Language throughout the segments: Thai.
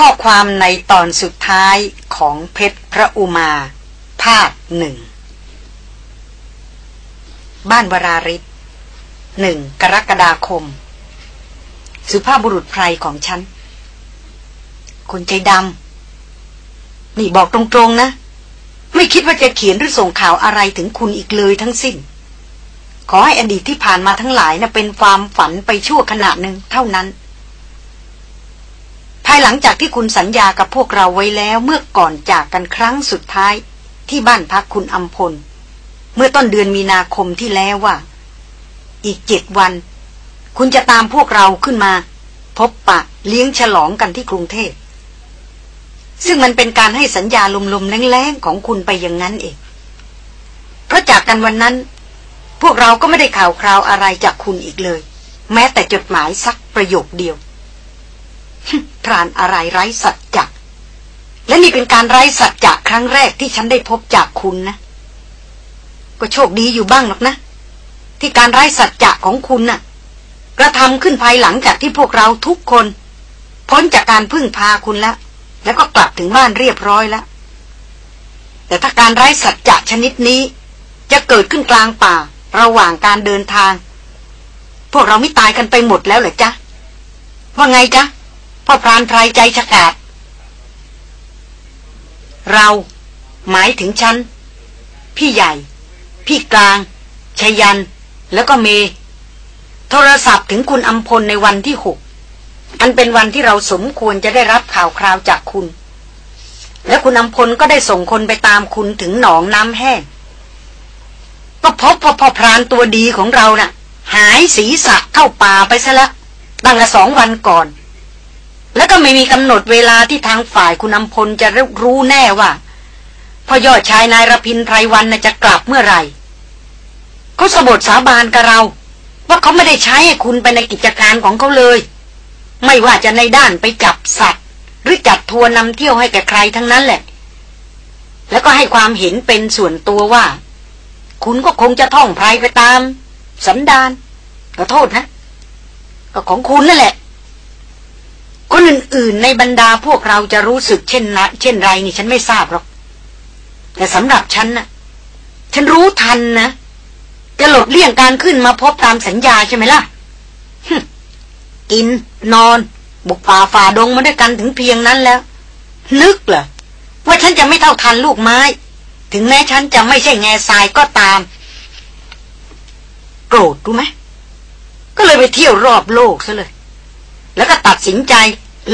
ข้อความในตอนสุดท้ายของเพชรพระอุมา ภาคหนึ่ง บ้านวราริศหนึ่งกรกฎาคม สุภาพบุรุษไพรของฉัน คนใจดำ นี่บอกตรงๆนะ ไม่คิดว่าจะเขียนหรือส่งข่าวอะไรถึงคุณอีกเลยทั้งสิ้น ขอให้อดีตที่ผ่านมาทั้งหลายนะ่ะเป็นความฝันไปชั่วขณะหนึ่งเท่านั้นายหลังจากที่คุณสัญญากับพวกเราไว้แล้วเมื่อก่อนจากกันครั้งสุดท้ายที่บ้านพักคุณอัมพล เมื่อต้นเดือนมีนาคมที่แล้วว่า อีกเจ็ดวัน คุณจะตามพวกเราขึ้นมา พบปะเลี้ยงฉลองกันที่กรุงเทพซึ่งมันเป็นการให้สัญญาลมๆแรงๆของคุณไปอย่างนั้นเอง เพราะจากกันวันนั้น พวกเราก็ไม่ได้ข่าวคราวอะไรจากคุณอีกเลย แม้แต่จดหมายสักประโยคเดียว พรานอะไรไร้สัจจะและนี่เป็นการไร้สัจจะครั้งแรกที่ฉันได้พบจากคุณนะ ก็โชคดีอยู่บ้างหรอกนะ ที่การไร้สัจจะของคุณนะ่ะ กระทำขึ้นภายหลังจากที่พวกเราทุกคน พ้นจากการพึ่งพาคุณแล้ว แล้วก็กลับถึงบ้านเรียบร้อยแล้ว แต่ถ้าการไร้สัจจะชนิดนี้ จะเกิดขึ้นกลางป่าระหว่างการเดินทาง พวกเราไม่ตายกันไปหมดแล้วเหรอจ๊ะว่าไงจ๊ะ พ่อพรานไพรใจฉกาดเราหมายถึงฉัน พี่ใหญ่ พี่กลางชยัน แล้วก็เม โทรศัพท์ถึงคุณอัมพลในวันที่หกอันเป็นวันที่เราสมควรจะได้รับข่าวคราวจากคุณ และคุณอัมพลก็ได้ส่งคนไปตามคุณถึงหนองน้ำแห้งก็พบพ่อพรานตัวดีของเรานะ่ะ หายศีรษะเข้าป่าไปซะแล้วตั้งแต่สองวันก่อน แล้วก็ไม่มีกำหนดเวลาที่ทางฝ่ายคุณอำพลจะรู้แน่ว่าพ่อยอดชายนายรพินไพรวันจะกลับเมื่อไหร่เขาสบทสาบานกับเรา ว่าเขาไม่ได้ใช้ให้คุณไปในกิจการของเขาเลย ไม่ว่าจะในด้านไปจับสัตว์ หรือจัดทัวร์นำเที่ยวให้แก่ใครทั้งนั้นแหละ แล้วก็ให้ความเห็นเป็นส่วนตัวว่า คุณก็คงจะท่องไพรไปตามสันดานก็โทษนะ ก็ของคุณนั่นแหละ คนอื่นๆ ในบรรดาพวกเราจะรู้สึกเช่นนะเช่นไรนี่ฉันไม่ทราบหรอก แต่สำหรับฉันนะ่ะฉันรู้ทันนะจะหลบเลี่ยงการขึ้นมาพบตามสัญญาใช่ไหมล่ะกิน นอน บุกป่าฝ่าดงมาด้วยกันถึงเพียงนั้นแล้ว นึกเหรอว่าฉันจะไม่เท่าทันลูกไม้ ถึงแม้ฉันจะไม่ใช่แง่ทรายก็ตาม โกรธรู้ไหมก็เลยไปเที่ยวรอบโลกซะเลย แล้วก็ตัดสินใจ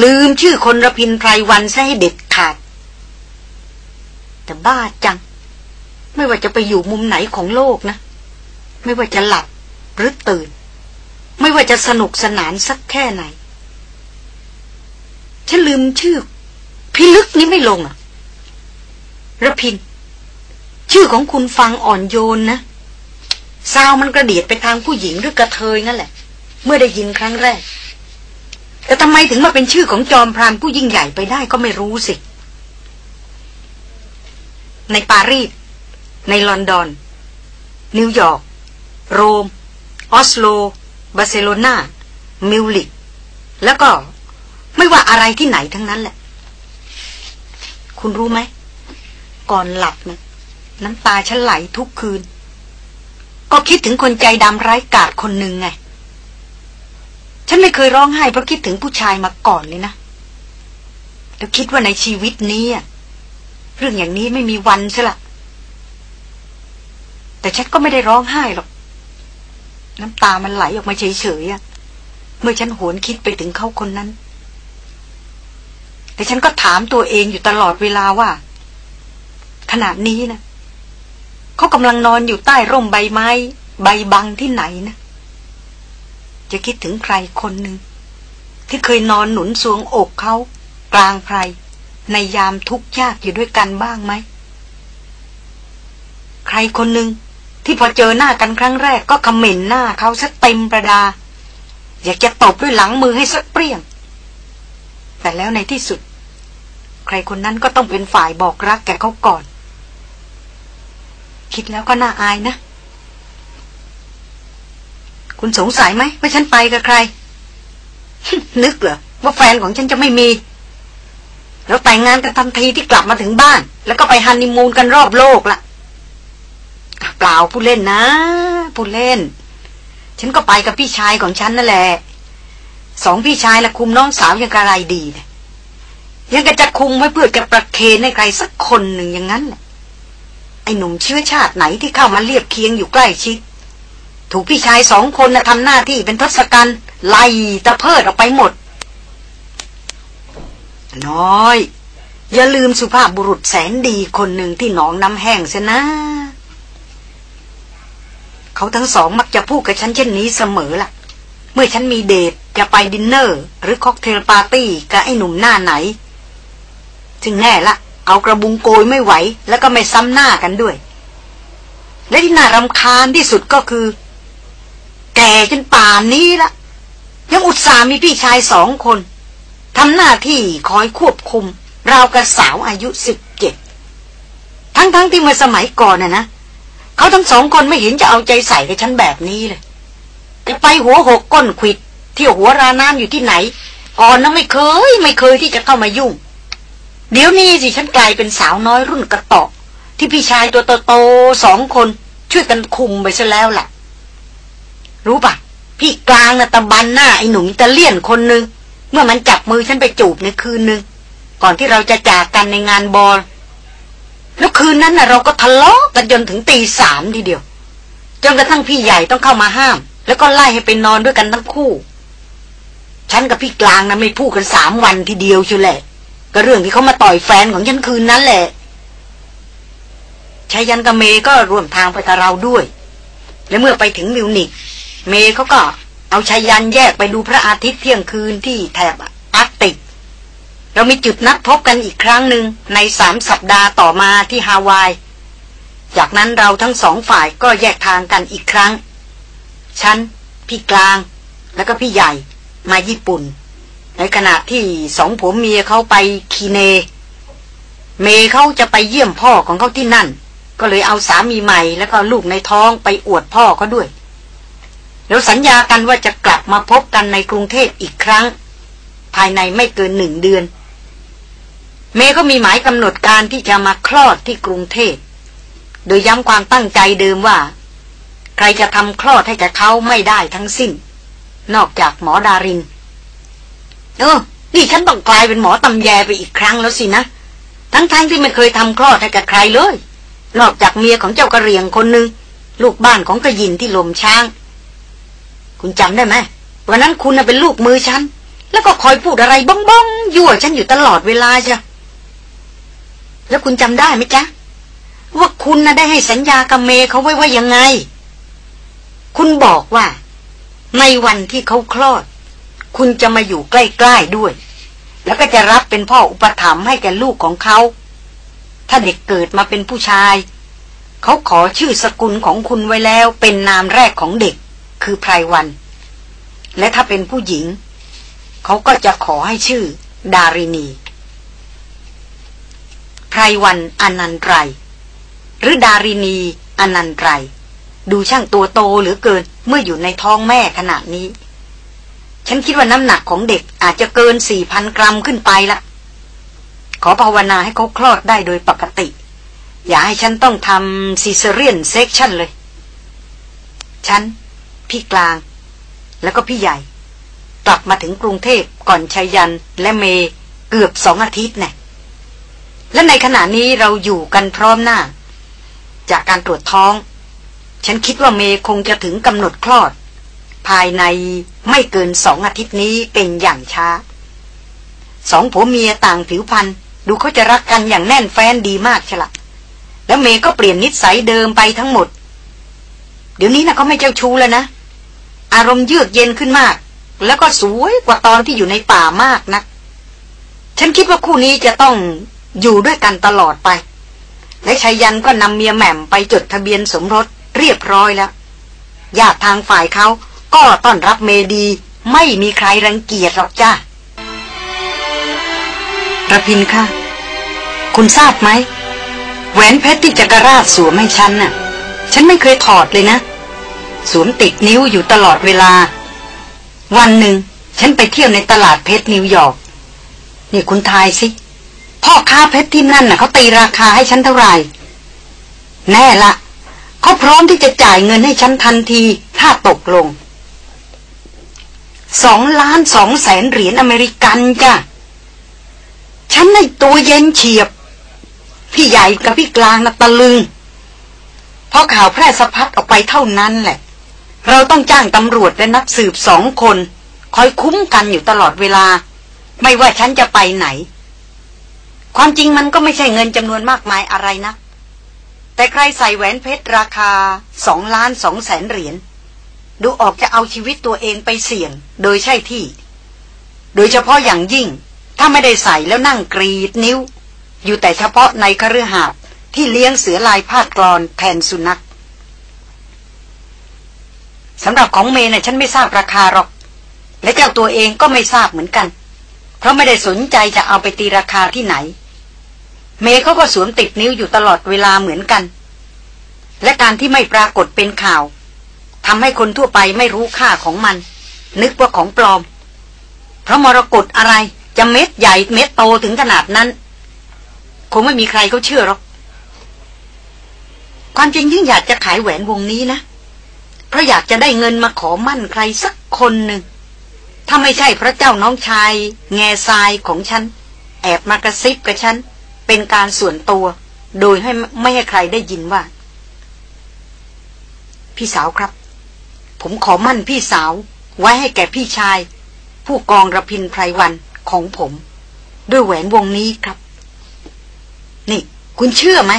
ลืมชื่อคนระพินไพรวันซะให้เด็ดขาด แต่บ้าจัง ไม่ว่าจะไปอยู่มุมไหนของโลกนะ ไม่ว่าจะหลับหรือตื่น ไม่ว่าจะสนุกสนานสักแค่ไหน ฉันลืมชื่อ พิลึกนี้ไม่ลงอะระพิน ชื่อของคุณฟังอ่อนโยนนะซาวมันกระเดียดไปทางผู้หญิงหรือกระเทยนั่นแหละ เมื่อได้ยินครั้งแรก แต่ทำไมถึงมาเป็นชื่อของจอมพรานผู้ยิ่งใหญ่ไปได้ก็ไม่รู้สิ ในปารีส ในลอนดอน นิวยอร์ก โรม ออสโล บาร์เซโลนา มิวนิก แล้วก็ไม่ว่าอะไรที่ไหนทั้งนั้นแหละ คุณรู้ไหม ก่อนหลับนะน้ำตาฉันไหลทุกคืน ก็คิดถึงคนใจดำร้ายกาจคนหนึ่งไง ฉันไม่เคยร้องไห้เพราะคิดถึงผู้ชายมาก่อนเลยนะแล้วคิดว่าในชีวิตนี้เรื่องอย่างนี้ไม่มีวันใช่ละแต่ฉันก็ไม่ได้ร้องไห้หรอก น้ำตามันไหลออกมาเฉยๆอะเมื่อฉันหวนคิดไปถึงเขาคนนั้น แต่ฉันก็ถามตัวเองอยู่ตลอดเวลาว่า ขณะนี้นะเขากำลังนอนอยู่ใต้ร่มใบไม้ ใบบังที่ไหนนะ จะคิดถึงใครคนหนึ่ง ที่เคยนอนหนุนสวงอกเขา กลางไพรในยามทุกข์ยากอยู่ด้วยกันบ้างไหม ใครคนหนึ่งที่พอเจอหน้ากันครั้งแรกก็คอมเมนหน้าเขาซะเต็มประดา อยากจะตบด้วยหลังมือให้สักเปรี้ยง แต่แล้วในที่สุด ใครคนนั้นก็ต้องเป็นฝ่ายบอกรักแกเขาก่อน คิดแล้วก็น่าอายนะ คุณสงสัยไหมว่าฉันไปกับใคร นึกเหรอว่าแฟนของฉันจะไม่มี แล้วแต่งงานกันทันทีที่กลับมาถึงบ้าน แล้วก็ไปฮันนีมูนกันรอบโลกละเปล่าผู้เล่นนะ ผู้เล่น ฉันก็ไปกับพี่ชายของฉันนั่นแหละสองพี่ชายและคุมน้องสาวยังกระไรดีเนี่ยยังก็จะคุมไว้เพื่อจะประเคนให้ใครสักคนหนึ่งอย่างนั้นไอ้หนุ่มเชื้อชาติไหนที่เข้ามาเรียบเคียงอยู่ใกล้ชิด ถูกพี่ชายสองคนนะทำหน้าที่เป็นทศกัณฐ์ไล่ตะเพิดออกไปหมด น้อย อย่าลืมสุภาพบุรุษแสนดีคนหนึ่งที่หนองน้ำแห้งเสียนะ เขาทั้งสองมักจะพูดกับฉันเช่นนี้เสมอล่ะ เมื่อฉันมีเดทจะไปดินเนอร์ หรือค็อกเทลปาร์ตี้กับไอ้หนุ่มหน้าไหนจึงแน่ละ เอากระบุงโกยไม่ไหว แล้วก็ไม่ซ้ำหน้ากันด้วย และที่น่ารำคาญที่สุดก็คือ แก่จนป่านนี้ละ ยังอุตส่าห์มีพี่ชายสองคนทำหน้าที่คอยควบคุม ราวกับสาวอายุสิบเจ็ดทั้งๆทที่เมื่อสมัยก่อนน่ะนะเขาทั้งสองคนไม่เห็นจะเอาใจใส่กับฉันแบบนี้เลยไปหัวหกก้นขิดเที่ยวหัวราน้ำอยู่ที่ไหน ก่อนนะไม่เคย ไม่เคยที่จะเข้ามายุ่ง เดี๋ยวนี้สิฉันกลายเป็นสาวน้อยรุ่นกระตอกที่พี่ชายตัวโตๆสองคนช่วยกันคุมไปซะแล้วแหละ รู้ปะพี่กลางนะตะบันหน้าไอ้หนุ่มตาเลี่ยนคนนึง เมื่อมันจับมือฉันไปจูบในคืนนึง ก่อนที่เราจะจากกันในงานบอลแล้วคืนนั้นนะเราก็ทะเลาะกันจนถึงตีสามทีเดียวจนกระทั่งพี่ใหญ่ต้องเข้ามาห้าม แล้วก็ไล่ให้ไปนอนด้วยกันทั้งคู่ ฉันกับพี่กลางนะไม่พูดกันสามวันทีเดียวเชียวแหละ ก็เรื่องที่เขามาต่อยแฟนของฉันคืนนั้นแหละชายันกับเมย์ก็ร่วมทางไปกับเราด้วย และเมื่อไปถึงมิวนิก เมย์เขาก็เอาชายันแยกไปดูพระอาทิตย์เที่ยงคืนที่แถบอาร์กติก เรามีจุดนัดพบกันอีกครั้งหนึ่งในสามสัปดาห์ต่อมาที่ฮาวาย จากนั้นเราทั้งสองฝ่ายก็แยกทางกันอีกครั้ง ฉัน พี่กลาง แล้วก็พี่ใหญ่มาญี่ปุ่น ในขณะที่สองผัวเมียเขาไปคีเน เมเขาจะไปเยี่ยมพ่อของเขาที่นั่น ก็เลยเอาสามีใหม่แล้วก็ลูกในท้องไปอวดพ่อเขาด้วย แล้วสัญญากันว่าจะกลับมาพบกันในกรุงเทพอีกครั้ง ภายในไม่เกินหนึ่งเดือน เมย์ก็มีหมายกำหนดการที่จะมาคลอดที่กรุงเทพโดยย้ำความตั้งใจเดิมว่า ใครจะทำคลอดให้กับเขาไม่ได้ทั้งสิ้น นอกจากหมอดารินเออนี่ฉันต้องกลายเป็นหมอตำแยไปอีกครั้งแล้วสินะทั้งๆทที่ไม่เคยทำคลอดให้กับใครเลย นอกจากเมียของเจ้ากระเรียงคนหนึ่งลูกบ้านของกระยินที่ลมช้าง คุณจำได้ไหมวันนั้นคุณเป็นลูกมือฉัน แล้วก็คอยพูดอะไรบ้องบ้องยั่วฉันอยู่ตลอดเวลาจ้ะแล้วคุณจำได้ไหมจ๊ะ ว่าคุณน่ะได้ให้สัญญากับเมเขาไว้ว่ายังไง คุณบอกว่า ในวันที่เขาคลอด คุณจะมาอยู่ใกล้ๆด้วย แล้วก็จะรับเป็นพ่ออุปถัมภ์ให้แก่ลูกของเขา ถ้าเด็กเกิดมาเป็นผู้ชาย เขาขอชื่อสกุลของคุณไว้แล้ว เป็นนามแรกของเด็ก คือไพรวัน และถ้าเป็นผู้หญิง เขาก็จะขอให้ชื่อ ดารินีไพรวันอนันตรหรือดารินีอนันตรดูช่างตัวโตหรือเกินเมื่ออยู่ในท้องแม่ขณะนี้ ฉันคิดว่าน้ำหนักของเด็กอาจจะเกินสี่พันกรัมขึ้นไปละขอภาวนาให้เขาคลอดได้โดยปกติ อย่าให้ฉันต้องททำ Caesarean section เลย ฉัน พี่กลาง แล้วก็พี่ใหญ่ กลับมาถึงกรุงเทพก่อนไชยยันต์และเมย์เกือบสองอาทิตย์แน่และในขณะนี้เราอยู่กันพร้อมหน้า จากการตรวจท้อง ฉันคิดว่าเมย์คงจะถึงกำหนดคลอด ภายในไม่เกินสองอาทิตย์นี้เป็นอย่างช้า สองผัวเมียต่างผิวพันธุ์ดูเขาจะรักกันอย่างแน่นแฟ้นดีมากใช่ละแล้วเมก็เปลี่ยนนิสัยเดิมไปทั้งหมด เดี๋ยวนี้นะเขาไม่เจ้าชู้แล้วนะ อารมณ์เยือกเย็นขึ้นมาก แล้วก็สวยกว่าตอนที่อยู่ในป่ามากนะฉันคิดว่าคู่นี้จะต้องอยู่ด้วยกันตลอดไป และชายันก็นำเมียแหม่มไปจดทะเบียนสมรสเรียบร้อยแล้วญาติทางฝ่ายเขาก็ต้อนรับเมดีไม่มีใครรังเกียจหรอกจ้าระพินค่ะ คุณทราบไหม แหวนเพชรที่จักรราชสวมให้ฉันน่ะ ฉันไม่เคยถอดเลยนะ สวมติดนิ้วอยู่ตลอดเวลา วันหนึ่ง ฉันไปเที่ยวในตลาดเพชรนิวยอร์กนี่คุณทายสิ พ่อค้าเพชรที่นั่นน่ะเขาตีราคาให้ฉันเท่าไหร่ แน่ละเขาพร้อมที่จะจ่ายเงินให้ฉันทันทีถ้าตกลงสองล้านสองแสนเหรียญอเมริกันจ้ะ ฉันในตัวเย็นเฉียบ พี่ใหญ่กับพี่กลางนะตะลึงพอข่าวแพร่สะพัดออกไปเท่านั้นแหละ เราต้องจ้างตำรวจและนักสืบสองคน คอยคุ้มกันอยู่ตลอดเวลา ไม่ว่าฉันจะไปไหน ความจริงมันก็ไม่ใช่เงินจำนวนมากมายอะไรนะ แต่ใครใส่แหวนเพชรราคาสองล้านสองแสนเหรียญดูออกจะเอาชีวิตตัวเองไปเสี่ยง โดยใช่ที่ โดยเฉพาะอย่างยิ่ง ถ้าไม่ได้ใส่แล้วนั่งกรีดนิ้ว อยู่แต่เฉพาะในคฤหาสน์ที่เลี้ยงเสือลายพาดกรอนแทนสุนัข สำหรับของเมย์น่ะฉันไม่ทราบราคาหรอก และเจ้าตัวเองก็ไม่ทราบเหมือนกัน เพราะไม่ได้สนใจจะเอาไปตีราคาที่ไหน เมย์เขาก็สวมติดนิ้วอยู่ตลอดเวลาเหมือนกัน และการที่ไม่ปรากฏเป็นข่าวทำให้คนทั่วไปไม่รู้ค่าของมัน นึกว่าของปลอม เพราะมรกตอะไรจะเม็ดใหญ่เม็ดโตถึงขนาดนั้น คงไม่มีใครเขาเชื่อหรอกความจริงยิ่งอยากจะขายแหวนวงนี้นะ เพราะอยากจะได้เงินมาขอมั่นใครสักคนหนึ่ง ถ้าไม่ใช่พระเจ้าน้องชาย แง่ทรายของฉัน แอบมากระซิบกับฉัน เป็นการส่วนตัว โดยให้ไม่ให้ใครได้ยินว่า พี่สาวครับ ผมขอมั่นพี่สาว ไว้ให้แก่พี่ชาย ผู้กองระพินไพรวันของผม ด้วยแหวนวงนี้ครับ นี่ คุณเชื่อไหม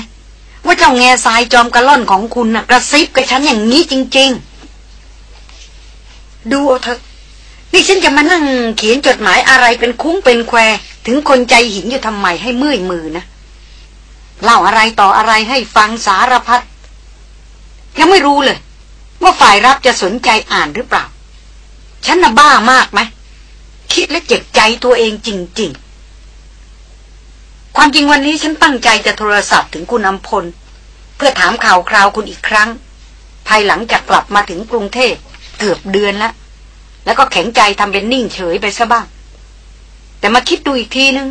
ว่าเจ้าแง่ทรายจอมกระล่อนของคุณนะ่ะกระซิบกับฉันอย่างนี้จริง ๆ ดูเอาเถอะนี่ฉันจะมานั่งเขียนจดหมายอะไรเป็นคุ้งเป็นแคว ถึงคนใจหินอยู่ทำไมให้เมื่อยมือนะเล่าอะไรต่ออะไรให้ฟังสารพัดยังไม่รู้เลย ว่าฝ่ายรับจะสนใจอ่านหรือเปล่า ฉันน่ะบ้ามากไหมคิดและเจ็บใจตัวเองจริงๆ ความจริงวันนี้ฉันตั้งใจจะโทรศัพท์ถึงคุณอำพล เพื่อถามข่าวคราวคุณอีกครั้ง ภายหลังจากกลับมาถึงกรุงเทพเกือบเดือนแล้วแล้วก็แข็งใจทำเป็นนิ่งเฉยไปซะบ้าง แต่มาคิดดูอีกทีนึง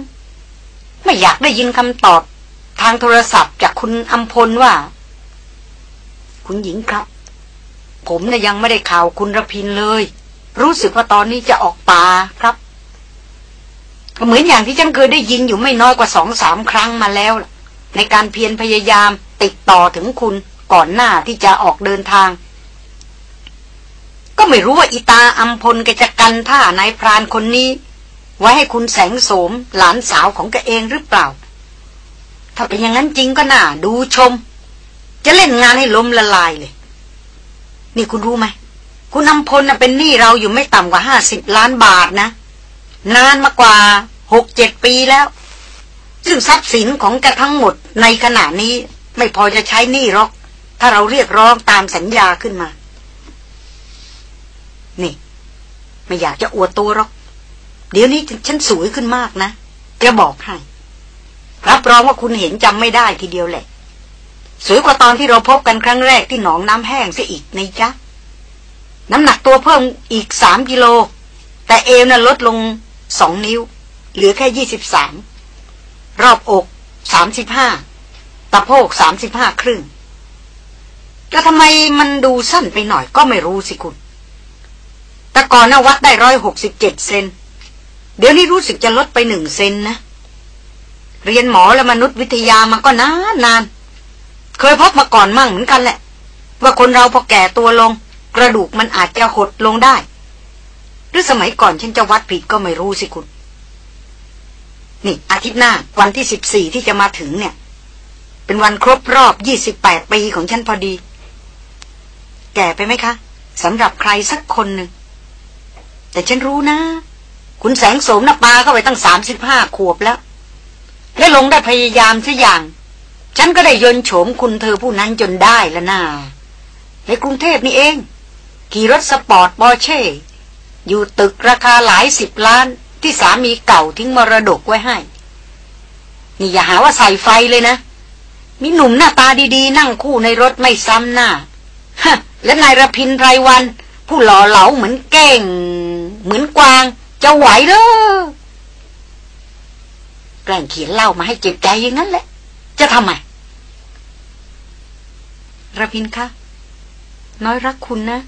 ไม่อยากได้ยินคำตอบ ทางโทรศัพท์จากคุณอำพลว่า คุณหญิงครับ ผมนะ่ยยังไม่ได้ข่าวคุณระพินเลย รู้สึกว่าตอนนี้จะออกป่าครับ เหมือนอย่างที่ฉันเคยได้ยินอยู่ไม่น้อยกว่าสองสามครั้งมาแล้ว ในการเพียรพยายามติดต่อถึงคุณก่อนหน้าที่จะออกเดินทาง ก็ไม่รู้ว่าอีตาอัมพลกจะกันท่านายพรานคนนี้ ไว้ให้คุณแสงโสมหลานสาวของแกเองหรือเปล่า ถ้าเป็นอย่างนั้นจริงก็น่าดูชม จะเล่นงานให้ล้มละลายเลย นี่คุณรู้ไหมคุณอัมพลเป็นหนี้เราอยู่ไม่ต่ำกว่าห้าสิบล้านบาทนะ นานมากกว่าหกเจ็ดปีแล้ว ซึ่งทรัพย์สินของแกทั้งหมดในขณะนี้ไม่พอจะใช้หนี้หรอก ถ้าเราเรียกร้องตามสัญญาขึ้นมา นี่ ไม่อยากจะอวดตัวหรอก เดี๋ยวนี้ฉันสวยขึ้นมากนะ จะบอกให้ รับรองว่าคุณเห็นจำไม่ได้ทีเดียวแหละ สวยกว่าตอนที่เราพบกันครั้งแรกที่หนองน้ำแห้งเสียอีกในจ๊ะน้ำหนักตัวเพิ่มอีกสามกิโล แต่เอวน่ะลดลง สองนิ้ว เหลือแค่ยี่สิบสามรอบอกสามสิบห้าตะโพกสามสิบห้าครึ่งแล้วทำไมมันดูสั้นไปหน่อยก็ไม่รู้สิคุณ แต่ก่อนนะวัดได้ร้อยหกสิบเจ็ดเซน เดี๋ยวนี้รู้สึกจะลดไปหนึ่งเซนนะ เรียนหมอและมนุษยวิทยามาก็นานนาน เคยพบมาก่อนมั่งเหมือนกันแหละ ว่าคนเราพอแก่ตัวลง กระดูกมันอาจจะหดลงได้ หรือสมัยก่อนฉันจะวัดผิดก็ไม่รู้สิคุณ นี่ อาทิตย์หน้า วันที่สิบสี่ที่จะมาถึงเนี่ย เป็นวันครบรอบยี่สิบแปดปีของฉันพอดี แก่ไปไหมคะสำหรับใครสักคนหนึ่ง แต่ฉันรู้นะ คุณแสงโสมนปาเข้าไปตั้งสามสิบห้าขวบแล้ว และลงได้พยายามสัอย่าง ฉันก็ได้ยนโฉมคุณเธอผู้นั้นจนได้แล้วนะในกรุงเทพนี่เอง ขี่รถสปอร์ตบอเช่ อยู่ตึกราคาหลายสิบล้านที่สามีเก่าทิ้งมรดกไว้ให้ นี่อย่าหาว่าใส่ไฟเลยนะ มีหนุ่มหน้าตาดีๆ นั่งคู่ในรถไม่ซ้ำหน้า ฮะ และนายรพินไรวัน ผู้หล่อเหลาเหมือนแก้ง เหมือนกวาง จะไหวหรอกล้งเขียนเล่ามาให้เจ็บใจอย่างนั้นแหละ จะทำไมรพินคะ น้อยรักคุณนะ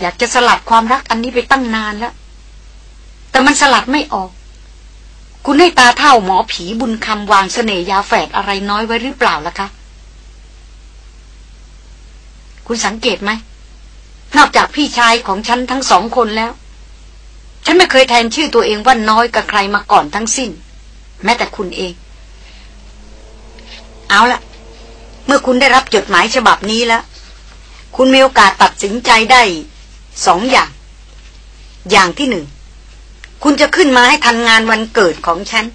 อยากจะสลัดความรักอันนี้ไปตั้งนานแล้ว แต่มันสลัดไม่ออก คุณให้ตาเท่าหมอผีบุญคำวางเสน่ยาแฝดอะไรน้อยไว้หรือเปล่าล่ะคะ คุณสังเกตไหม นอกจากพี่ชายของฉันทั้งสองคนแล้ว ฉันไม่เคยแทนชื่อตัวเองว่าน้อยกับใครมาก่อนทั้งสิ้น แม้แต่คุณเอง เอาละเมื่อคุณได้รับจดหมายฉบับนี้แล้ว คุณมีโอกาสตัดสินใจได้ สองอย่าง อย่างที่หนึ่ง คุณจะขึ้นมาให้ทันงานวันเกิดของฉัน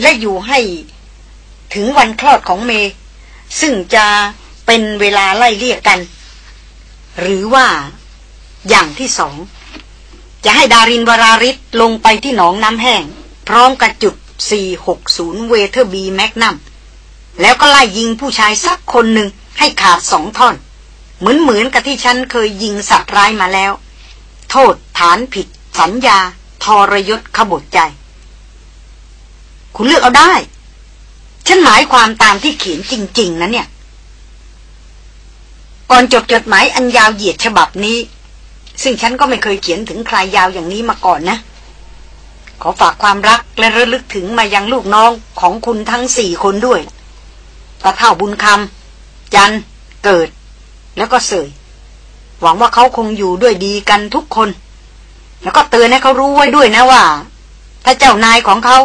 และอยู่ให้ถึงวันคลอดของเมย์ ซึ่งจะเป็นเวลาไล่เลี่ยกัน หรือว่าอย่างที่สอง จะให้ดารินวราฤทธิ์ลงไปที่หนองน้ำแห้ง พร้อมกับจุด 460 Weatherby Magnum แล้วก็ไล่ยิงผู้ชายสักคนหนึ่งให้ขาดสองท่อน เหมือนเหมือนกับที่ฉันเคยยิงสัตว์ร้ายมาแล้ว โทษฐานผิด สัญญา ทรยศขบฏใจ คุณเลือกเอาได้ ฉันหมายความตามที่เขียนจริง ๆ นะเนี่ย ก่อนจบจดหมายอันยาวเหยียดฉบับนี้ ซึ่งฉันก็ไม่เคยเขียนถึงใครยาวอย่างนี้มาก่อนนะ ขอฝากความรักและระลึกถึงมายังลูกน้องของคุณทั้งสี่คนด้วยตาเท่าบุญคำจัน เกิด แล้วก็เสย หวังว่าเขาคงอยู่ด้วยดีกันทุกคน แล้วก็เตือนให้เขารู้ไว้ด้วยนะว่า ถ้าเจ้านายของเขา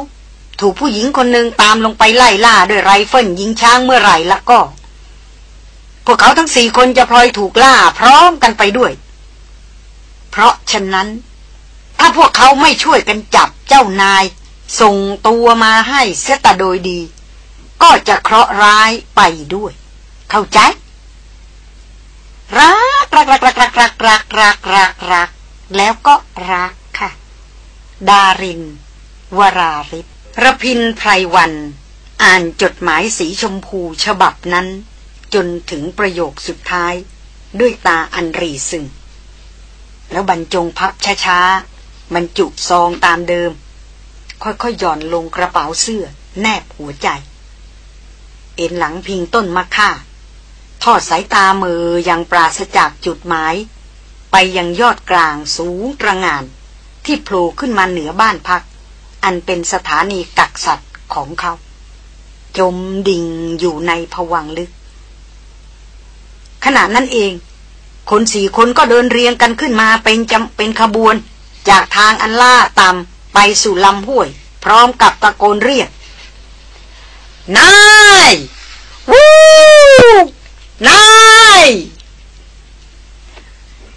ถูกผู้หญิงคนหนึ่งตามลงไปไล่ล่าด้วยไรเฟิลยิงช้างเมื่อไหร่ละก็ พวกเขาทั้งสี่คนจะพลอยถูกล่าพร้อมกันไปด้วย เพราะฉะนั้น ถ้าพวกเขาไม่ช่วยกันจับเจ้านาย ส่งตัวมาให้เสตโดยดี ก็จะเคราะห์ร้ายไปด้วย เข้าใจ รักรักรักรักรักรักรักรักรักรักแล้วก็รักค่ะ ดาริน วราริศระพินไพรวัน อ่านจดหมายสีชมพูฉบับนั้น จนถึงประโยคสุดท้าย ด้วยตาอันรีซึงแล้วบรรจงพับช้าๆบรรจุซองตามเดิม ค่อยๆหย่อนลงกระเป๋าเสื้อ แนบหัวใจ เอ็นหลังพิงต้นมะค่า ทอดสายตามือยังปราศจากจุดหมาย ไปยังยอดกลางสูงตระงาน ที่โผล่ขึ้นมาเหนือบ้านพัก อันเป็นสถานีกักสัตว์ของเขา จมดิ่งอยู่ในผวังลึก ขณะนั้นเอง คนสี่คนก็เดินเรียงกันขึ้นมาเป็นจำเป็นขบวน จากทางอันล่าต่ำไปสู่ลำห้วย พร้อมกับตะโกนเรียกนายวู้ นาย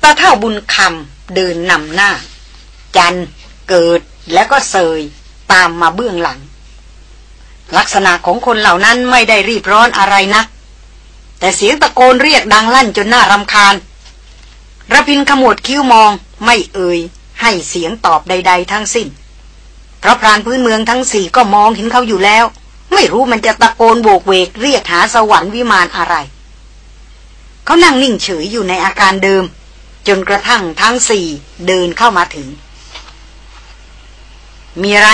ตาเท่าบุญคำเดินนำหน้า จันเกิดแล้วก็เสยตามมาเบื้องหลัง ลักษณะของคนเหล่านั้นไม่ได้รีบร้อนอะไรนะัก แต่เสียงตะโกนเรียกดังลั่นจนน่ารำคาญระพินขมวดคิ้วมองไม่เอ่ยให้เสียงตอบใด ๆ ทั้งสิ้น เพราะพรานพื้นเมืองทั้งสี่ก็มองเห็นเขาอยู่แล้ว ไม่รู้มันจะตะโกนโบกเวกเรียกหาสวรรค์วิมานอะไร เขานั่งนิ่งเฉยอยู่ในอาการเดิม จนกระทั่งทั้งสี่เดินเข้ามาถึง มีอะไร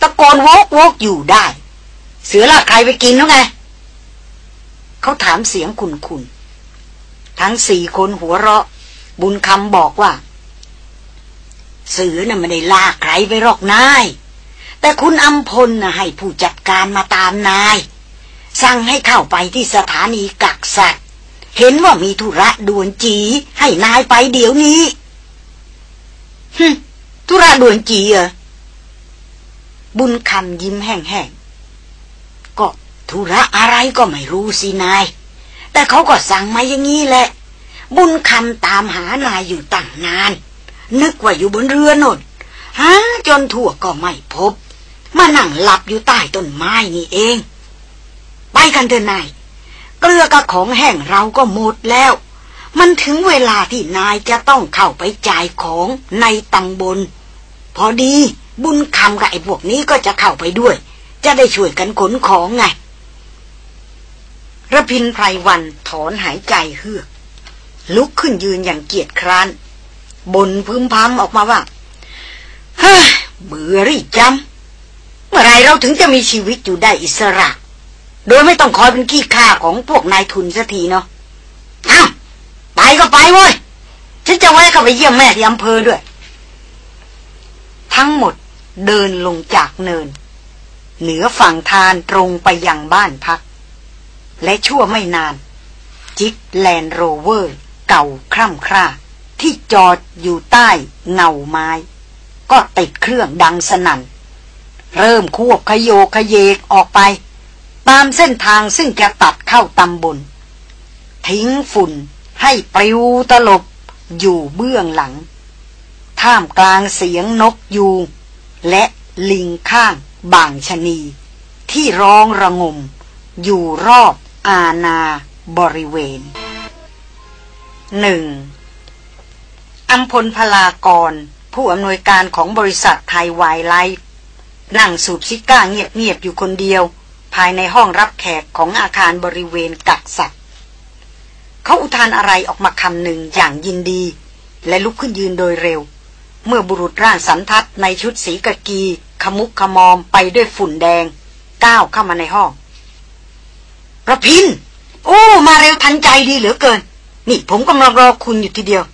ตะโกนโวกโวกอยู่ได้ เสือละใครไปกินหรือไงเขาถามเสียงคุนคุนทั้งสี่คนหัวเราะ บุญคำบอกว่า เสือน่ะไม่ได้ลากใครไปหรอกนาย แต่คุณอัมพลน่ะให้ผู้จัดการมาตามนาย สั่งให้เข้าไปที่สถานีกักสัตว เห็นว่ามีธุระด่วนจี ให้นายไปเดี๋ยวนี้ฮึธุระด่วนจีเหรอบุญคำยิ้มแห้งๆ ก็ธุระอะไรก็ไม่รู้สินาย แต่เขาก็สั่งมาอย่างนี้แหละ บุญคำตามหานายอยู่ตั้งนาน นึกว่าอยู่บนเรือโนดหาจนทั่วก็ไม่พบ มานั่งหลับอยู่ใต้ต้นไม้นี่เอง ไปกันเถอะนาย เกลือกับของแห้งเราก็หมดแล้ว มันถึงเวลาที่นายจะต้องเข้าไปจ่ายของในตำบลพอดีบุญคำกับไอ้พวกนี้ก็จะเข้าไปด้วย จะได้ช่วยกันขนของไงระพินไพรวันถอนหายใจเฮือกลุกขึ้นยืนอย่างเกียจคร้านบนพึมพำออกมาว่าเฮ้เบื่อริจำเมื่อไรเราถึงจะมีชีวิตอยู่ได้อิสระ โดยไม่ต้องคอยเป็นขี้ข้าของพวกนายทุนสักทีเนาะอ้าไปก็ไปเว้ย ฉันจะแวะเข้าไปเยี่ยมแม่ที่อำเภอด้วย ทั้งหมดเดินลงจากเนิน เหนือฝั่งธารตรงไปยังบ้านพัก และชั่วไม่นาน จิตแลนโรเวอร์ เก่าคร่ำคร่า ที่จอดอยู่ใต้เงาไม้ ก็ติดเครื่องดังสนั่น เริ่มควบขโยกเขยกออกไป ตามเส้นทางซึ่งจะตัดเข้าตำบล ทิ้งฝุ่นให้ปลิวตลบอยู่เบื้องหลัง ท่ามกลางเสียงนกยูงและลิงข้างบางชนี ที่ร้องระงม อยู่รอบอาณาบริเวณหนึ่งอัมพลพลากร ผู้อำนวยการของบริษัทไทยวายไลฟ์นั่งสูบซิก้าเงียบๆอยู่คนเดียว ภายในห้องรับแขกของอาคารบริเวณกักสัตว์เขาอุทานอะไรออกมาคำหนึ่งอย่างยินดี และลุกขึ้นยืนโดยเร็ว เมื่อบุรุษร่างสันทัดในชุดสีกะกี ขมุกขมอมไปด้วยฝุ่นแดง ก้าวเข้ามาในห้องระพิน โอ้ มาเร็วทันใจดีเหลือเกิน นี่ผมกำลังรอคุณอยู่ทีเดียว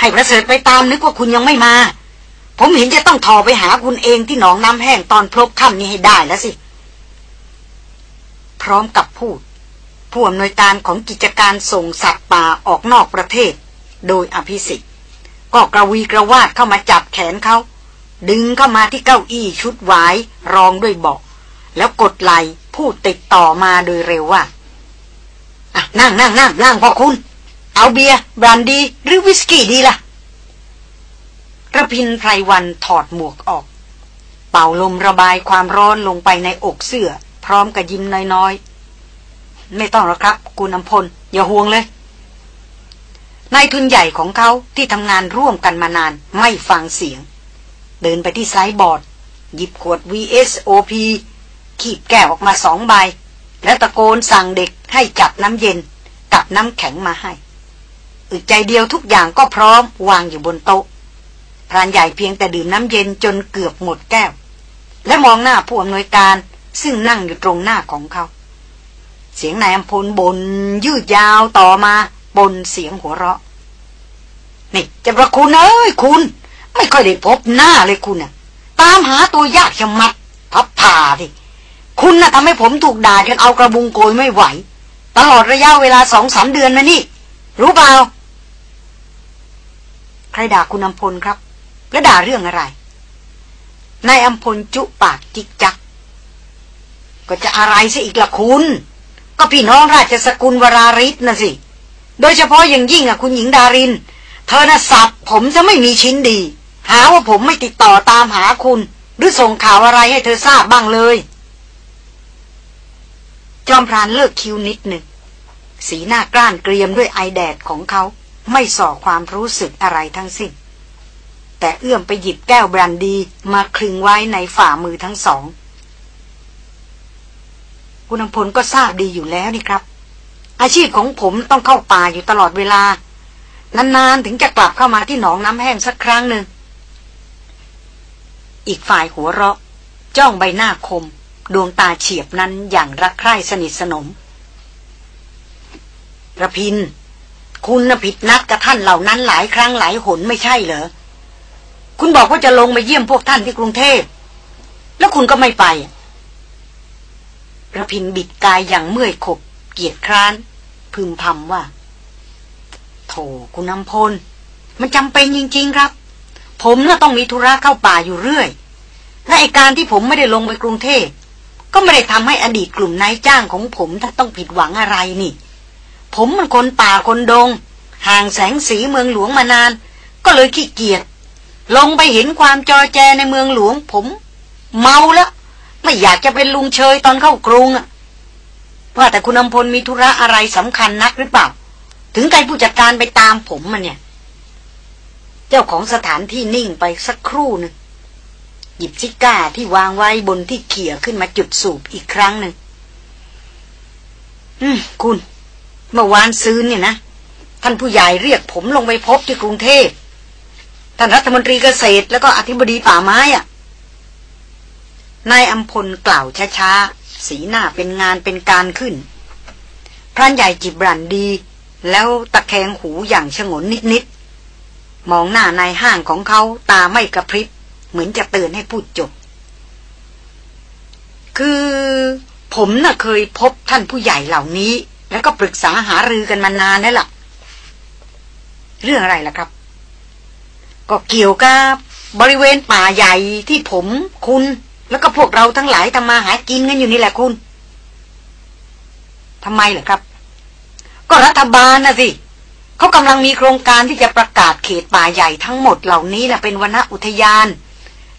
ให้ประเสริฐไปตามนึกว่าคุณยังไม่มา ผมเห็นจะต้องทอไปหาคุณเองที่หนองน้ำแห้งตอนพลบค่ำนี้ให้ได้แล้วสิ พร้อมกับพูด ผู้อำนวยการของกิจการส่งสัตว์ป่าออกนอกประเทศ โดยอภิสิทธิ์ก็กระวีกระวาดเข้ามาจับแขนเขา ดึงเข้ามาที่เก้าอี้ชุดหวายรองด้วยเบาะแล้วกดไหลพูดติดต่อมาโดยเร็วว่าอะนั่งนั่งนั่งนั่งพอคุณ เอาเบียร์บรันดี หรือวิสกี้ดีละ่ะระพินไพรวันถอดหมวกออก เป่าลมระบายความร้อนลงไปในอกเสื้อ พร้อมกับยิ้มน้อยๆ ไม่ต้องหรอกครับ คุณอำพล อย่าห่วงเลยนายทุนใหญ่ของเขาที่ทำงานร่วมกันมานานไม่ฟังเสียง เดินไปที่ไซบอร์ด หยิบขวด VSOP ขีดแก้วออกมาสองใบ แล้วตะโกนสั่งเด็กให้จับน้ำเย็นกับน้ำแข็งมาให้อึดใจเดียวทุกอย่างก็พร้อมวางอยู่บนโต๊ะพรานใหญ่เพียงแต่ดื่มน้ำเย็นจนเกือบหมดแก้ว และมองหน้าผู้อำนวยการ ซึ่งนั่งอยู่ตรงหน้าของเขา เสียงนายอัมพลบนยืดยาวต่อมาบนเสียงหัวเราะ นี่จะประคุณเอ้ยคุณ ไม่ค่อยได้พบหน้าเลยคุณน่ะ ตามหาตัวยากชะมัดพับผ่าดิคุณน่ะทำให้ผมถูกด่าจนเอากระบุงโกยไม่ไหว ตลอดระยะเวลาสองสามเดือนมานี่ รู้เปล่า ใครด่าคุณอัมพลครับ และด่าเรื่องอะไรนายอัมพลจุปากจิกจัก ก็จะอะไรซะอีกละคุณ ก็พี่น้องราชสกุลวราริศนะสิ โดยเฉพาะอย่างยิ่งอะคุณหญิงดาริน เธอน่ะสับผมจะไม่มีชิ้นดี หาว่าผมไม่ติดต่อตามหาคุณ หรือส่งข่าวอะไรให้เธอทราบบ้างเลย จอมพรานเลิกคิวนิดหนึ่ง สีหน้ากล้านเกรียมด้วยไอแดดของเขาไม่ส่อความรู้สึกอะไรทั้งสิ้น แต่เอื้อมไปหยิบแก้วบรันดีมาคลึงไว้ในฝ่ามือทั้งสอง คุณอำพลก็ทราบดีอยู่แล้วนี่ครับ อาชีพของผมต้องเข้าป่าอยู่ตลอดเวลา นานๆถึงจะกลับเข้ามาที่หนองน้ำแห้งสักครั้งหนึ่ง อีกฝ่ายหัวเราะ จ้องใบหน้าคม ดวงตาเฉียบนั้นอย่างรักใคร่สนิทสนมระพิน คุณน่ะผิดนัดกับท่านเหล่านั้นหลายครั้งหลายหนไม่ใช่เหรอ คุณบอกว่าจะลงมาเยี่ยมพวกท่านที่กรุงเทพ แล้วคุณก็ไม่ไป ระพินบิดกายอย่างเมื่อยขบ เกียดคร้าน พึมพำว่า โถคุณน้ำพล มันจำเป็นจริง ๆ ครับ ผมน่ะต้องมีธุระเข้าป่าอยู่เรื่อย และไอการที่ผมไม่ได้ลงไปกรุงเทพก็ไม่ได้ทำให้อดีตกลุ่มนายจ้างของผมถ้าต้องผิดหวังอะไรนี่ ผมมันคนป่าคนดง ห่างแสงสีเมืองหลวงมานาน ก็เลยขี้เกียจลงไปเห็นความจอแจในเมืองหลวงผม เมาแล้ว ไม่อยากจะเป็นลุงเชยตอนเข้ากรุงอะว่าแต่คุณอำพลมีธุระอะไรสำคัญนักหรือเปล่า ถึงใจผู้จัดการไปตามผมมันเนี่ย เจ้าของสถานที่นิ่งไปสักครู่หนึ่งหยิบซิก้าที่วางไว้บนที่เขี่ยขึ้นมาจุดสูบอีกครั้งหนึ่งอืม คุณ เมื่อวานซื้อเนี่ยนะท่านผู้ใหญ่เรียกผมลงไปพบที่กรุงเทพท่านรัฐมนตรีเกษตรแล้วก็อธิบดีป่าไม้อะ นายอัมพลกล่าวช้าๆ สีหน้าเป็นงานเป็นการขึ้น พรานใหญ่จิบรันดี แล้วตะแคงหูอย่างชงนนิดๆ มองหน้านายห้างของเขาตาไม่กระพริบ เหมือนจะเตือนให้พูดจบ คือผมน่ะเคยพบท่านผู้ใหญ่เหล่านี้ แล้วก็ปรึกษาหารือกันมานานแล้วล่ะ เรื่องอะไรล่ะครับ ก็เกี่ยวกับบริเวณป่าใหญ่ที่ผมคุณ แล้วก็พวกเราทั้งหลายทำมาหากินกันอยู่นี่แหละคุณทำไมเหรอครับ ก็รัฐบาลนะสิเขากำลังมีโครงการที่จะประกาศเขตป่าใหญ่ทั้งหมดเหล่านี้แหละเป็นวนอุทยาน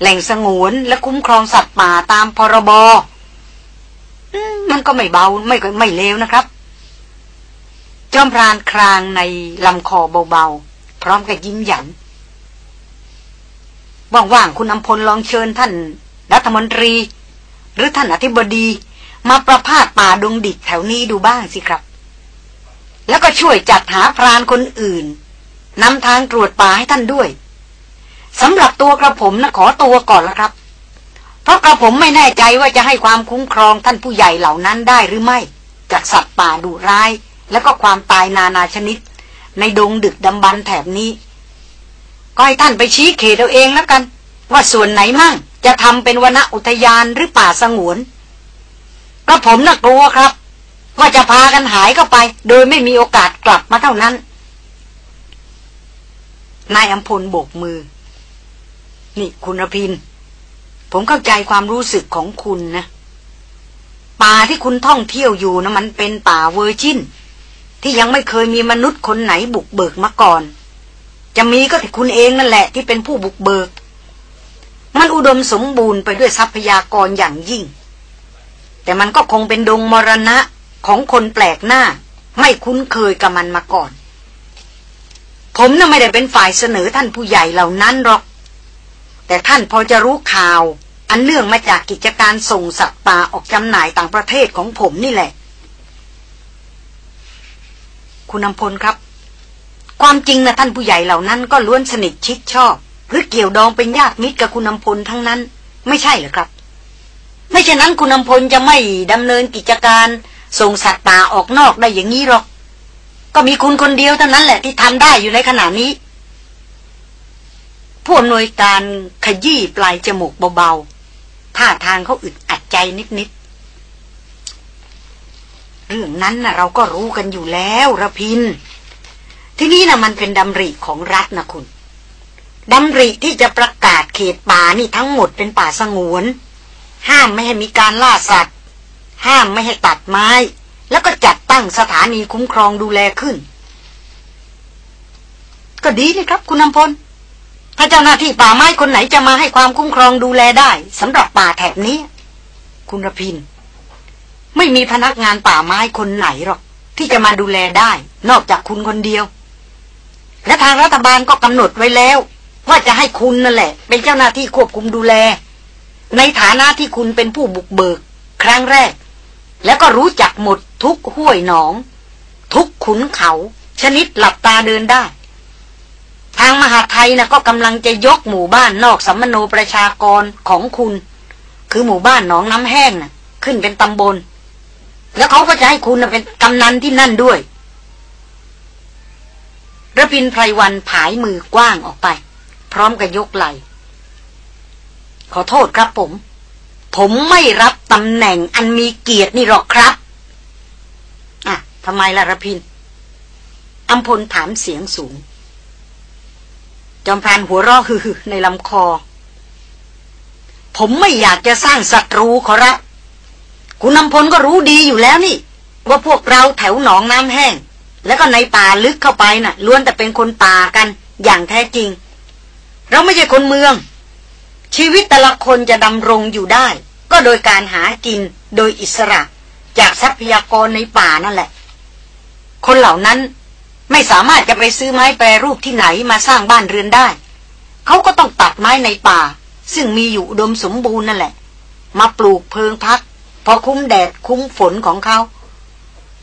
แหล่งสงวนและคุ้มครองสัตว์ป่าตามพรบมันก็ไม่เบาไม่ไม่เลวนะครับ จอมพรานครางในลำคอเบาๆ พร้อมกับยิ้มหยันว่างๆ คุณอำพลลองเชิญท่าน รัฐมนตรี หรือท่านอธิบดี มาประพาสป่าดงดิบแถวนี้ดูบ้างสิครับ แล้วก็ช่วยจัดหาพรานคนอื่นนำทางตรวจป่าให้ท่านด้วยสำหรับตัวกระผมนะขอตัวก่อนละครับ เพราะกระผมไม่แน่ใจว่าจะให้ความคุ้มครองท่านผู้ใหญ่เหล่านั้นได้หรือไม่ จากสัตว์ป่าดุร้าย แล้วก็ความตายนานาชนิด ในดงดึกดำบรรแถบนี้ ก็ให้ท่านไปชี้เขตเอาเองแล้วกัน ว่าส่วนไหนมั่งจะทำเป็นวนอุทยานหรือป่าสงวนก็ผมน่ะกลัวครับ ว่าจะพากันหายเข้าไป โดยไม่มีโอกาสกลับมาเท่านั้น นายอัมพลโบกมือ นี่คุณพิน ผมเข้าใจความรู้สึกของคุณนะป่าที่คุณท่องเที่ยวอยู่นะมันเป็นป่าเวอร์จินที่ยังไม่เคยมีมนุษย์คนไหนบุกเบิกมาก่อน จะมีก็แต่คุณเองนั่นแหละ ที่เป็นผู้บุกเบิก มันอุดมสมบูรณ์ไปด้วยทรัพยากรอย่างยิ่ง แต่มันก็คงเป็นดงมรณะของคนแปลกหน้า ไม่คุ้นเคยกับมันมาก่อน ผมน่ะไม่ได้เป็นฝ่ายเสนอท่านผู้ใหญ่เหล่านั้นหรอก แต่ท่านพอจะรู้ข่าว อันเนื่องมาจากกิจการส่งสัตว์ป่าออกจำหน่ายต่างประเทศของผมนี่แหละ คุณนำพลครับ ความจริงนะท่านผู้ใหญ่เหล่านั้นก็ล้วนสนิทชิดชอบ หรือเกี่ยวดองเป็นญาติมิตรกับคุณนำพลทั้งนั้น ไม่ใช่หรือครับ ไม่เช่นนั้นคุณนำพลจะไม่ดำเนินกิจการส่งสัตว์ป่าออกนอกได้อย่างนี้หรอก ก็มีคุณคนเดียวเท่านั้นแหละที่ทำได้อยู่ในขณะนี้ ผู้อำนวยการขยี้ปลายจมูกเบาๆท่าทางเขาอึดอัดใจนิดๆ เรื่องนั้นนะ่ะเราก็รู้กันอยู่แล้วระพิน ที่นี่นะมันเป็นดำริของรัฐนะคุณ ดำริที่จะประกาศเขตป่านี่ทั้งหมดเป็นป่าสงวน ห้ามไม่ให้มีการล่าสัตว์ ห้ามไม่ให้ตัดไม้ แล้วก็จัดตั้งสถานีคุ้มครองดูแลขึ้น ก็ดีนี่ครับ คุณนำพลถ้าเจ้าหน้าที่ป่าไม้คนไหนจะมาให้ความคุ้มครองดูแลได้สำหรับป่าแถบนี้ คุณรพิน ไม่มีพนักงานป่าไม้คนไหนหรอก ที่จะมาดูแลได้ นอกจากคุณคนเดียว และทางรัฐบาลก็กำหนดไว้แล้ว ว่าจะให้คุณนั่นแหละ เป็นเจ้าหน้าที่ควบคุมดูแล ในฐานะที่คุณเป็นผู้บุกเบิก ครั้งแรก แล้วก็รู้จักหมดทุกห้วยหนอง ทุกขุนเขา ชนิดหลับตาเดินได้ ทางมหาไทยนะก็กำลังจะยกหมู่บ้านนอกสัมมโนประชากรของคุณ คือหมู่บ้านหนองน้ำแห้งนะ่ะ ขึ้นเป็นตำบล แล้วเขาก็จะให้คุณนะเป็นกำนันที่นั่นด้วยระพินไพรวันผายมือกว้างออกไป พร้อมกับยกไหลขอโทษครับผม ผมไม่รับตำแหน่งอันมีเกียรตินี่หรอกครับ อะทำไมล่ะระพินอัมพลถามเสียงสูง จอมพานหัวราะฮือในลำคอ ผมไม่อยากจะสร้างศัตรูขอรับคุณอัมพลก็รู้ดีอยู่แล้วนี่ ว่าพวกเราแถวหนองน้ำแห้ง แล้วก็ในป่าลึกเข้าไปนะ่ะล้วนแต่เป็นคนป่ากันอย่างแท้จริง เราไม่ใช่คนเมือง ชีวิตแต่ละคนจะดำรงอยู่ได้ ก็โดยการหากินโดยอิสระ จากทรัพยากรในป่านั่นแหละ คนเหล่านั้นไม่สามารถจะไปซื้อไม้แปรรูปที่ไหนมาสร้างบ้านเรือนได้ เขาก็ต้องตัดไม้ในป่า ซึ่งมีอยู่ดมสมบูรณ์นั่นแหละ มาปลูกเพิงพักพอคุ้มแดดคุ้มฝนของเขา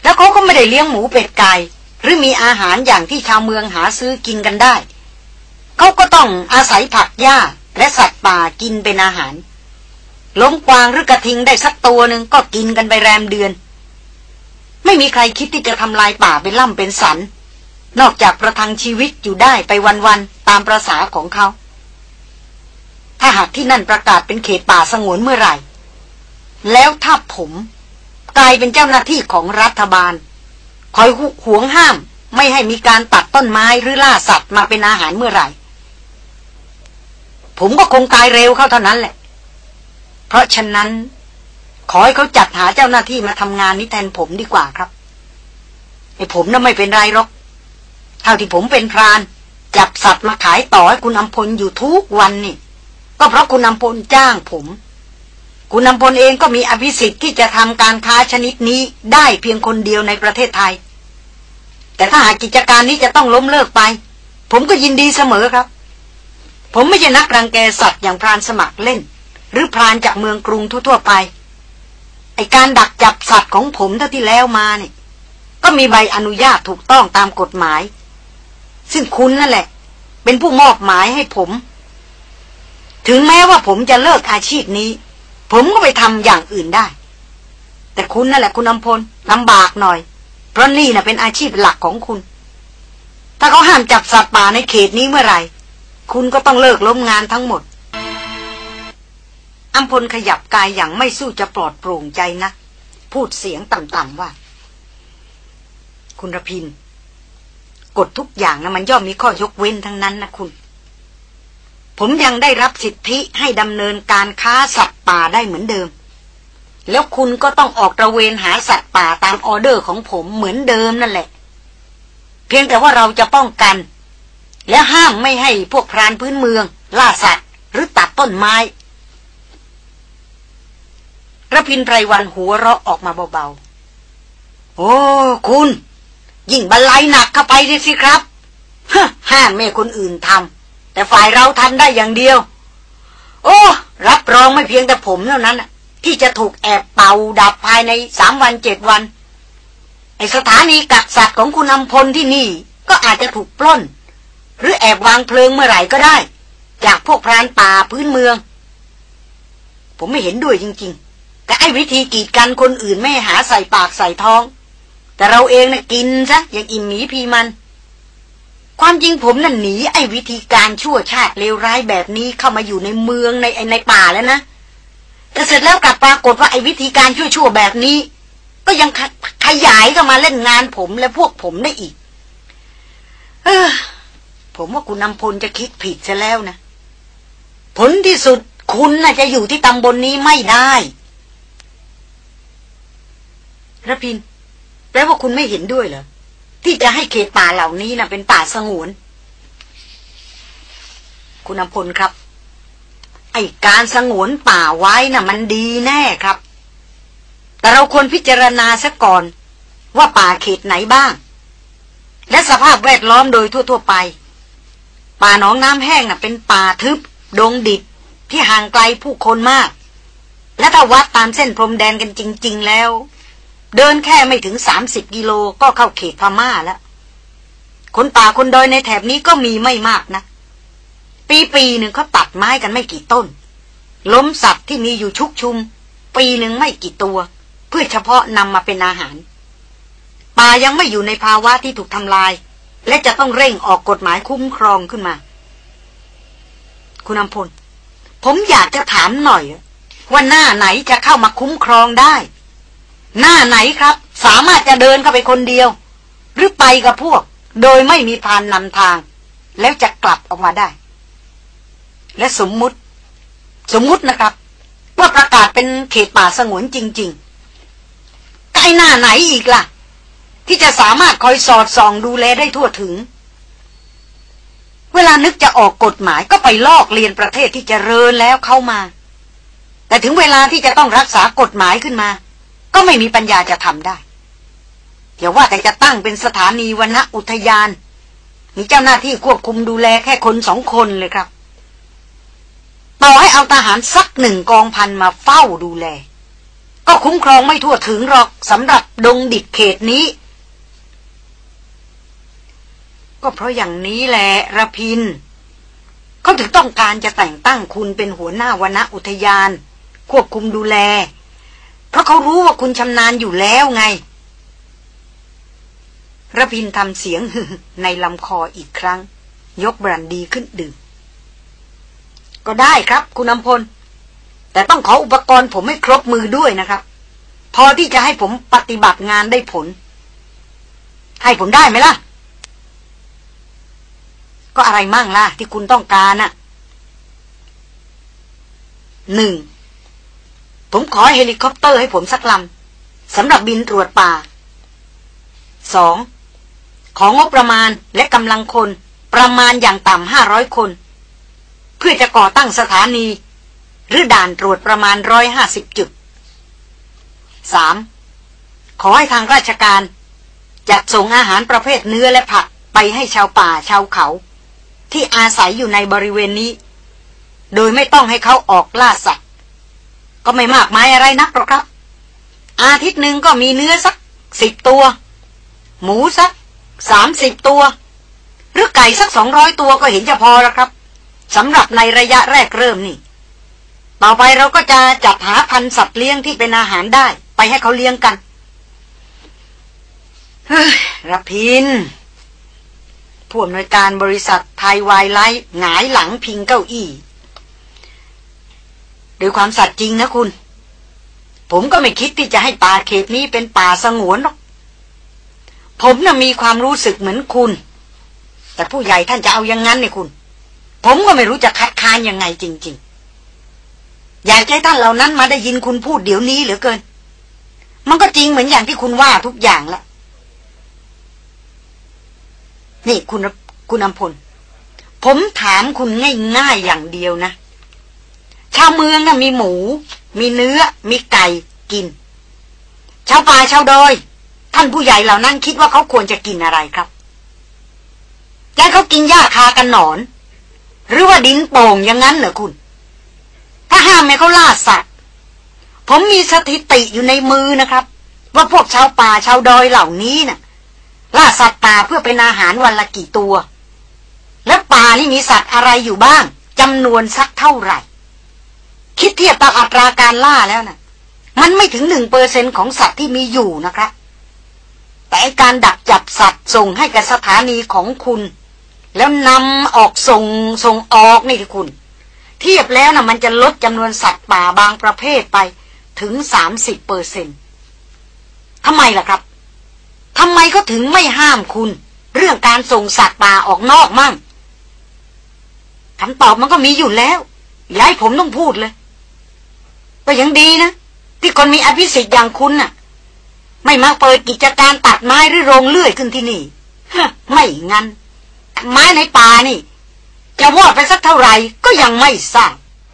แล้วเขาก็ไม่ได้เลี้ยงหมูเป็ดไก่หรือมีอาหารอย่างที่ชาวเมืองหาซื้อกินกันได้ เขาก็ต้องอาศัยผักหญ้าและสัตว์ป่ากินเป็นอาหาร ล้มกวางหรือกระทิงได้สักตัวหนึ่งก็กินกันไปแรมเดือน ไม่มีใครคิดที่จะทำลายป่าเป็นล่ำเป็นสัน นอกจากประทังชีวิตอยู่ได้ไปวันๆตามประษาของเขา ถ้าหากที่นั่นประกาศเป็นเขตป่าสงวนเมื่อไหร่ แล้วถ้าผมกลายเป็นเจ้าหน้าที่ของรัฐบาล คอยหวงห้ามไม่ให้มีการตัดต้นไม้หรือล่าสัตว์มาเป็นอาหารเมื่อไหร่ ผมก็คงตายเร็วเข้าเท่านั้นแหละ เพราะฉะนั้น ขอให้เขาจัดหาเจ้าหน้าที่มาทำงานนี้แทนผมดีกว่าครับไอ้ผมน่ะไม่เป็นไรหรอก เท่าที่ผมเป็นพราน จับสัตว์มาขายต่อให้คุณอำพลอยู่ทุกวันนี่ ก็เพราะคุณอำพลจ้างผม คุณอำพลเองก็มีอภิสิทธิ์ที่จะทำการค้าชนิดนี้ได้เพียงคนเดียวในประเทศไทย แต่ถ้าหากกิจการนี้จะต้องล้มเลิกไป ผมก็ยินดีเสมอครับ ผมไม่ใช่นักรังแกสัตว์อย่างพรานสมัครเล่น หรือพรานจากเมืองกรุงทั่วๆไป ไอการดักจับสัตว์ของผมเท่าที่แล้วมาเนี่ย ก็มีใบอนุญาตถูกต้องตามกฎหมาย ซึ่งคุณนั่นแหละ เป็นผู้มอบหมายให้ผม ถึงแม้ว่าผมจะเลิกอาชีพนี้ ผมก็ไปทำอย่างอื่นได้ แต่คุณนั่นแหละคุณอำพลลำบากหน่อย เพราะนี่นะ่ะเป็นอาชีพหลักของคุณ ถ้าเขาห้ามจับสัตว์ป่าในเขตนี้เมื่อไหร่ คุณก็ต้องเลิกล้มงานทั้งหมดอัมพลขยับกายอย่างไม่สู้จะปลอดโปร่งใจนะ พูดเสียงต่ำๆว่า คุณรพินกฎทุกอย่างนะมันย่อมมีข้อยกเว้นทั้งนั้นนะคุณ ผมยังได้รับสิทธิให้ดำเนินการค้าสัตว์ป่าได้เหมือนเดิม แล้วคุณก็ต้องออกตระเวนหาสัตว์ป่าตามออเดอร์ของผมเหมือนเดิมนั่นแหละ เพียงแต่ว่าเราจะป้องกัน และห้ามไม่ให้พวกพรานพื้นเมือง ล่าสัตว์ หรือตัดต้นไม้ระพินไพรวันหัวเราะออกมาเบาๆ โอ้ คุณ ยิ่งบรรลัยหนักเข้าไปสิครับห้ามแม่คนอื่นทำแต่ฝ่ายเราทำได้อย่างเดียว โอ้ รับรองไม่เพียงแต่ผมเท่านั้นที่จะถูกแอบเป่าดับภายในสามวันเจ็ดวัน ไอสถานีกักสัตว์ของคุณอำพลที่นี่ ก็อาจจะถูกปล้น หรือแอบวางเพลิงเมื่อไหร่ก็ได้ จากพวกพรานป่าพื้นเมือง ผมไม่เห็นด้วยจริง ๆ แต่ไอ้วิธีกีดกันคนอื่นไม่หาใส่ปากใส่ท้อง แต่เราเองนะ่ะกินซะอย่างอิ่มหมีพีมัน ความจริงผมนั่นหนีไอ้วิธีการชั่วชาติเลวร้ายแบบนี้เข้ามาอยู่ในเมืองในในป่าแล้วนะแต่เสร็จแล้วกลับปรากฏว่าไอ้วิธีการชั่วๆแบบนี้ ก็ยังขยายเข้ามาเล่นงานผมและพวกผมได้อีก เออ ผมว่าคุณนำพลจะคิดผิดซะแล้วนะ ผลที่สุดคุณน่ะจะอยู่ที่ตำบลนนี้ไม่ได้ระพิน แปลว่าคุณไม่เห็นด้วยเหรอ ที่จะให้เขตป่าเหล่านี้นะ่ะ เป็นป่าสงวน คุณอำพลครับ ไอการสงวนป่าไว้นะ่ะ มันดีแน่ครับ แต่เราควรพิจารณาซะก่อน ว่าป่าเขตไหนบ้าง และสภาพแวดล้อมโดยทั่ว ๆ ไป ป่าหนองน้ำแห้งน่ะ เป็นป่าทึบ ดงดิบที่ห่างไกลผู้คนมาก และถ้าวัดตามเส้นพรมแดนกันจริง ๆ แล้ว เดินแค่ไม่ถึงสามสิบกิโลก็เข้าเขตพม่าแล้ว คนป่าคนดอยในแถบนี้ก็มีไม่มากนะ ปีปีหนึ่งเขาตัดไม้กันไม่กี่ต้น ล้มสัตว์ที่มีอยู่ชุกชุม ปีหนึ่งไม่กี่ตัว เพื่อเฉพาะนำมาเป็นอาหาร ป่ายังไม่อยู่ในภาวะที่ถูกทำลาย และจะต้องเร่งออกกฎหมายคุ้มครองขึ้นมา คุณอำพล ผมอยากจะถามหน่อย ว่าหน้าไหนจะเข้ามาคุ้มครองได้ หน้าไหนครับ สามารถจะเดินเข้าไปคนเดียว หรือไปกับพวก โดยไม่มีพานนำทาง แล้วจะกลับออกมาได้ และสมมุติ สมมุตินะครับ ว่าประกาศเป็นเขตป่าสงวนจริงๆใกล้หน้าไหนอีกล่ะ ที่จะสามารถคอยสอดส่องดูแลได้ทั่วถึง เวลานึกจะออกกฎหมายก็ไปลอกเรียนประเทศที่จเจริญแล้วเข้ามา แต่ถึงเวลาที่จะต้องรักษากฎหมายขึ้นมา ก็ไม่มีปัญญาจะทำได้อย่าว่าแต่จะตั้งเป็นสถานีวนอุทยาน มีเจ้าหน้าที่ควบคุมดูแลแค่คนสองคนเลยครับต่อให้เอาทหารสักหนึ่งกองพันมาเฝ้าดูแล ก็คุ้มครองไม่ทั่วถึงหรอกสำหรับดงดิบเขตนี้ ก็เพราะอย่างนี้แหละระพิน เขาถึงต้องการจะแต่งตั้งคุณเป็นหัวหน้าวนอุทยาน ควบคุมดูแล เพราะเขารู้ว่าคุณชำนาญอยู่แล้วไงระพินทำเสียงในลำคออีกครั้ง ยกบรันดีขึ้นดื่ม ก็ได้ครับคุณอำพล แต่ต้องขออุปกรณ์ผมให้ครบมือด้วยนะครับ พอที่จะให้ผมปฏิบัติงานได้ผล ให้ผมได้ไหมล่ะ ก็อะไรมั่งล่ะ ที่คุณต้องการน่ะหนึ่งผมขอเฮลิคอปเตอร์ให้ผมสักลำสำหรับบินตรวจป่าสองของงบประมาณและกำลังคนประมาณอย่างต่ำห้าร้อยคน เพื่อจะก่อตั้งสถานี หรือด่านตรวจประมาณร้อยห้าสิบจุดสามขอให้ทางราชการ จัดส่งอาหารประเภทเนื้อและผักไปให้ชาวป่าชาวเขา ที่อาศัยอยู่ในบริเวณนี้ โดยไม่ต้องให้เขาออกล่าสัตว์ ก็ไม่มากมายอะไรนักหรอกครับ อาทิตย์หนึ่งก็มีเนื้อสักสิบตัว หมูสักสามสิบตัว หรือไก่สักสองร้อยตัวก็เห็นจะพอแล้วครับสำหรับในระยะแรกเริ่มนี่ ต่อไปเราก็จะจัดหาพันธ์สัตว์เลี้ยงที่เป็นอาหารได้ ไปให้เขาเลี้ยงกัน เฮ้ยรพิน ผู้อำนวยการบริษัทไทยวายไลท์หงายหลังพิงเก้าอี้โดยความสัตย์จริงนะคุณ ผมก็ไม่คิดที่จะให้ป่าเขตนี้เป็นป่าสงวนหรอก ผมน่ะมีความรู้สึกเหมือนคุณ แต่ผู้ใหญ่ท่านจะเอายังงั้นเนี่ยคุณ ผมก็ไม่รู้จะคัดค้านยังไงจริง ๆ อยากให้ท่านเหล่านั้นมาได้ยินคุณพูดเดี๋ยวนี้เหลือเกิน มันก็จริงเหมือนอย่างที่คุณว่าทุกอย่างละ นี่คุณคุณอำพล ผมถามคุณง่ายๆอย่างเดียวนะ ชาวเมืองนะมีหมู มีเนื้อ มีไก่กิน ชาวป่าชาวดอย ท่านผู้ใหญ่เหล่านั้นคิดว่าเขาควรจะกินอะไรครับจะเขากินหญ้าคากันหนอน หรือว่าดินโป่งอย่างนั้นเหรอคุณ ถ้าห้ามไม่เขาล่าสัตว์ ผมมีสถิติอยู่ในมือนะครับ ว่าพวกชาวป่าชาวดอยเหล่านี้นะ่ะ ล่าสัตว์ป่าเพื่อเป็นอาหารวันละกี่ตัว และป่านี่มีสัตว์อะไรอยู่บ้างจำนวนสักเท่าไหร่ คิดเทียบตามอัตราการล่าแล้วนะ่ะ มันไม่ถึงหนึ่งเปอร์เซนของสัตว์ที่มีอยู่นะครับ แต่การดักจับสัตว์ส่งให้กับสถานีของคุณ แล้วนำออกส่งส่งออกนี่ที่คุณ เทียบแล้วนะมันจะลดจำนวนสัตว์ป่าบางประเภทไปถึงสามสิบเปอร์เซ็นต์ทำไมล่ะครับ ทำไมเขาถึงไม่ห้ามคุณ เรื่องการส่งสัตว์ป่าออกนอกมั่งคำตอบมันก็มีอยู่แล้วย้ายผมต้องพูดเลย ก็ยังดีนะ ที่คนมีอภิสิทธิ์อย่างคุณน่ะ ไม่มาเปิดกิจการตัดไม้หรือโรงเลื่อยขึ้นที่นี่ไม่งั้น ไม้ในป่านี่ จะวอดไปสักเท่าไหร่ก็ยังไม่ทราบ